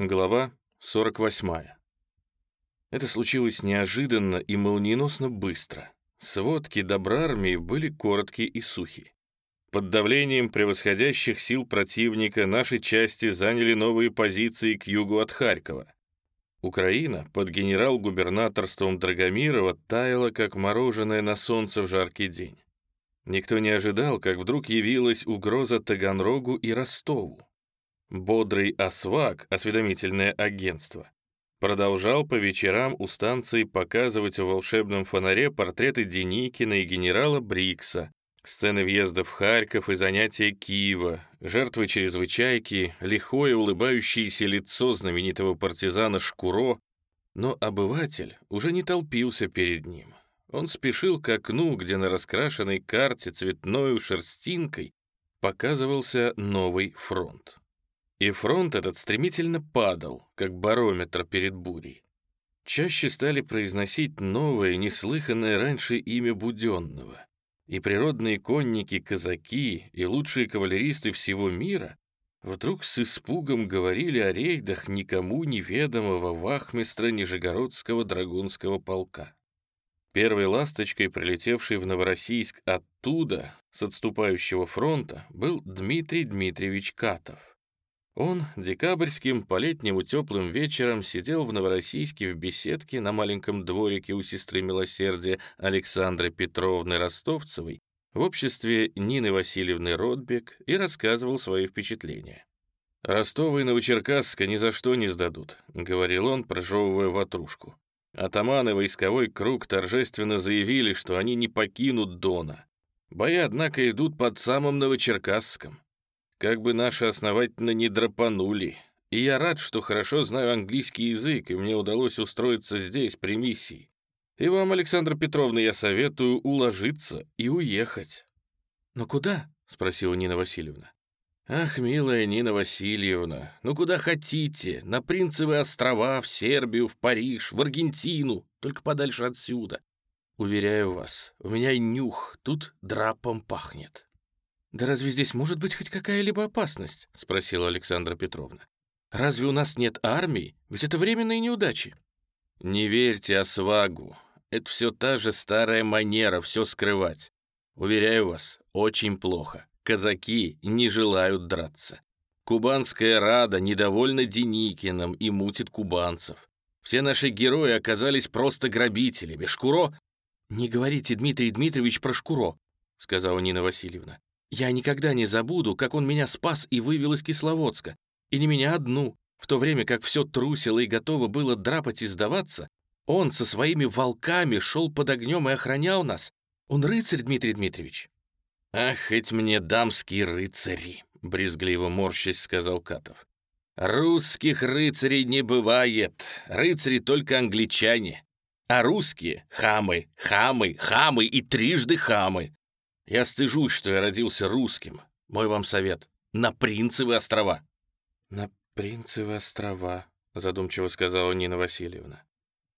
Глава 48. Это случилось неожиданно и молниеносно быстро. Сводки Добрармии были короткие и сухи. Под давлением превосходящих сил противника наши части заняли новые позиции к югу от Харькова. Украина под генерал-губернаторством Драгомирова таяла, как мороженое на солнце в жаркий день. Никто не ожидал, как вдруг явилась угроза Таганрогу и Ростову. Бодрый Освак, осведомительное агентство, продолжал по вечерам у станции показывать в волшебном фонаре портреты Деникина и генерала Брикса, сцены въезда в Харьков и занятия Киева, жертвы чрезвычайки, лихое улыбающееся лицо знаменитого партизана Шкуро, но обыватель уже не толпился перед ним. Он спешил к окну, где на раскрашенной карте цветной шерстинкой показывался новый фронт. И фронт этот стремительно падал, как барометр перед бурей. Чаще стали произносить новое, неслыханное раньше имя Буденного. И природные конники-казаки, и лучшие кавалеристы всего мира вдруг с испугом говорили о рейдах никому неведомого вахмистра Нижегородского драгунского полка. Первой ласточкой, прилетевшей в Новороссийск оттуда, с отступающего фронта, был Дмитрий Дмитриевич Катов. Он декабрьским по-летнему теплым вечером сидел в Новороссийске в беседке на маленьком дворике у сестры милосердия Александры Петровны Ростовцевой в обществе Нины Васильевны Ротбек и рассказывал свои впечатления. «Ростова и Новочеркасска ни за что не сдадут», — говорил он, прожевывая ватрушку. Атаманы войсковой круг торжественно заявили, что они не покинут Дона. Бои, однако, идут под самым Новочеркасском. Как бы наши основательно не драпанули. И я рад, что хорошо знаю английский язык, и мне удалось устроиться здесь, при миссии. И вам, Александра Петровна, я советую уложиться и уехать». «Но куда?» — спросила Нина Васильевна. «Ах, милая Нина Васильевна, ну куда хотите, на Принцевые острова, в Сербию, в Париж, в Аргентину, только подальше отсюда. Уверяю вас, у меня нюх, тут драпом пахнет». «Да разве здесь может быть хоть какая-либо опасность?» — спросила Александра Петровна. «Разве у нас нет армии? Ведь это временные неудачи». «Не верьте Освагу. Это все та же старая манера все скрывать. Уверяю вас, очень плохо. Казаки не желают драться. Кубанская рада недовольна Деникиным и мутит кубанцев. Все наши герои оказались просто грабителями. Шкуро...» «Не говорите, Дмитрий Дмитриевич, про Шкуро», — сказала Нина Васильевна. Я никогда не забуду, как он меня спас и вывел из Кисловодска. И не меня одну. В то время как все трусило и готово было драпать и сдаваться, он со своими волками шел под огнем и охранял нас. Он рыцарь, Дмитрий Дмитриевич». «Ах, хоть мне дамские рыцари!» — брезгливо морщась сказал Катов. «Русских рыцарей не бывает. Рыцари только англичане. А русские — хамы, хамы, хамы и трижды хамы. Я стыжусь, что я родился русским. Мой вам совет — на Принцевы острова». «На Принцевы острова», — задумчиво сказала Нина Васильевна.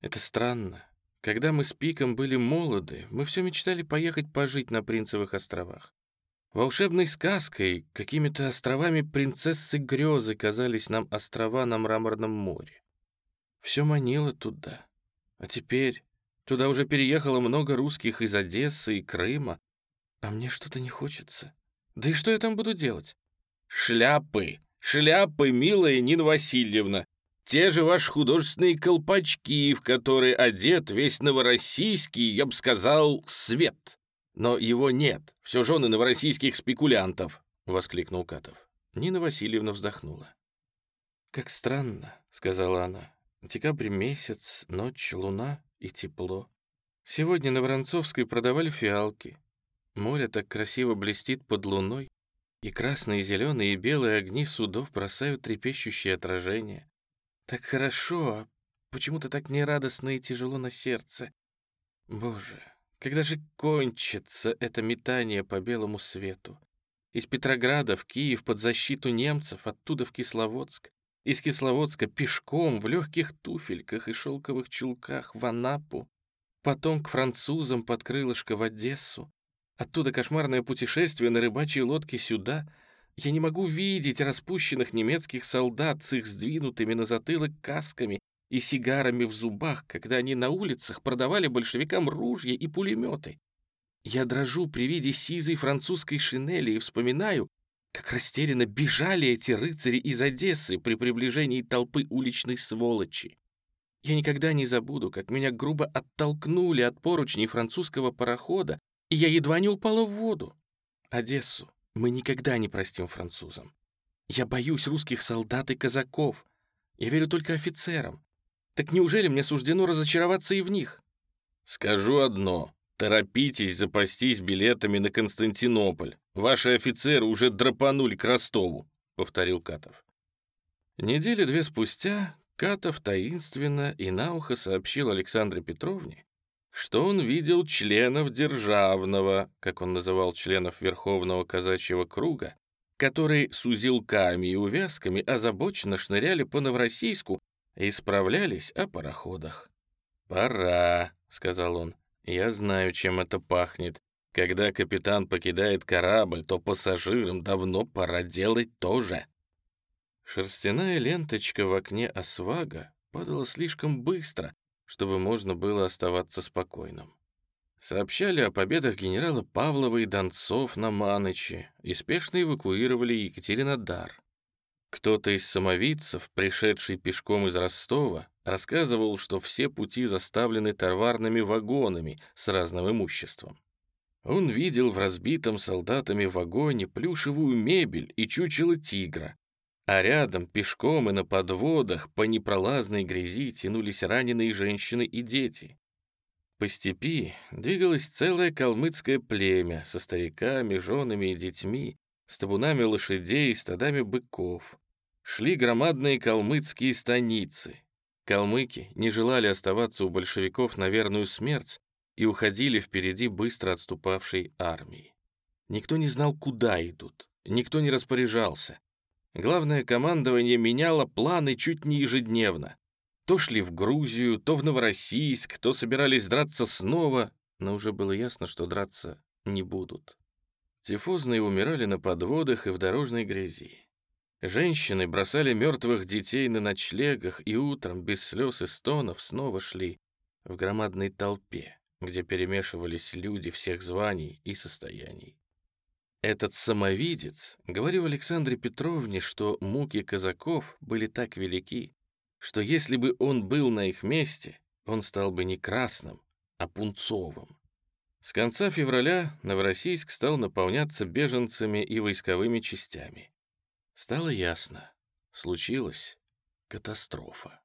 «Это странно. Когда мы с Пиком были молоды, мы все мечтали поехать пожить на Принцевых островах. Волшебной сказкой, какими-то островами принцессы грезы казались нам острова на Мраморном море. Все манило туда. А теперь туда уже переехало много русских из Одессы и Крыма, а мне что-то не хочется. Да и что я там буду делать? Шляпы! Шляпы, милая Нина Васильевна! Те же ваши художественные колпачки, в которые одет весь новороссийский, я бы сказал, свет. Но его нет, все жены новороссийских спекулянтов, — воскликнул Катов. Нина Васильевна вздохнула. «Как странно», — сказала она. «Декабрь месяц, ночь, луна и тепло. Сегодня на Воронцовской продавали фиалки. Море так красиво блестит под луной, и красные, зеленые и белые огни судов бросают трепещущие отражения. Так хорошо, а почему-то так нерадостно и тяжело на сердце. Боже, когда же кончится это метание по белому свету? Из Петрограда в Киев под защиту немцев, оттуда в Кисловодск. Из Кисловодска пешком в легких туфельках и шелковых чулках в Анапу. Потом к французам под крылышко в Одессу. Оттуда кошмарное путешествие на рыбачьей лодке сюда. Я не могу видеть распущенных немецких солдат с их сдвинутыми на затылок касками и сигарами в зубах, когда они на улицах продавали большевикам ружья и пулеметы. Я дрожу при виде сизой французской шинели и вспоминаю, как растерянно бежали эти рыцари из Одессы при приближении толпы уличной сволочи. Я никогда не забуду, как меня грубо оттолкнули от поручней французского парохода, я едва не упала в воду. Одессу мы никогда не простим французам. Я боюсь русских солдат и казаков. Я верю только офицерам. Так неужели мне суждено разочароваться и в них? Скажу одно. Торопитесь запастись билетами на Константинополь. Ваши офицеры уже драпанули к Ростову, повторил Катов. Недели две спустя Катов таинственно и на ухо сообщил Александре Петровне, что он видел членов державного, как он называл членов Верховного казачьего круга, которые с узелками и увязками озабоченно шныряли по Новороссийску и справлялись о пароходах. «Пора», — сказал он, — «я знаю, чем это пахнет. Когда капитан покидает корабль, то пассажирам давно пора делать то же». Шерстяная ленточка в окне освага падала слишком быстро, чтобы можно было оставаться спокойным. Сообщали о победах генерала Павлова и Донцов на Маныче и спешно эвакуировали Екатеринодар. Кто-то из самовидцев, пришедший пешком из Ростова, рассказывал, что все пути заставлены товарными вагонами с разным имуществом. Он видел в разбитом солдатами вагоне плюшевую мебель и чучело тигра, а рядом, пешком и на подводах, по непролазной грязи тянулись раненые женщины и дети. По степи двигалось целое калмыцкое племя со стариками, женами и детьми, с табунами лошадей и стадами быков. Шли громадные калмыцкие станицы. Калмыки не желали оставаться у большевиков на верную смерть и уходили впереди быстро отступавшей армии. Никто не знал, куда идут, никто не распоряжался. Главное командование меняло планы чуть не ежедневно. То шли в Грузию, то в Новороссийск, то собирались драться снова, но уже было ясно, что драться не будут. Тифозные умирали на подводах и в дорожной грязи. Женщины бросали мертвых детей на ночлегах и утром, без слез и стонов, снова шли в громадной толпе, где перемешивались люди всех званий и состояний. Этот самовидец говорил Александре Петровне, что муки казаков были так велики, что если бы он был на их месте, он стал бы не красным, а пунцовым. С конца февраля Новороссийск стал наполняться беженцами и войсковыми частями. Стало ясно, случилась катастрофа.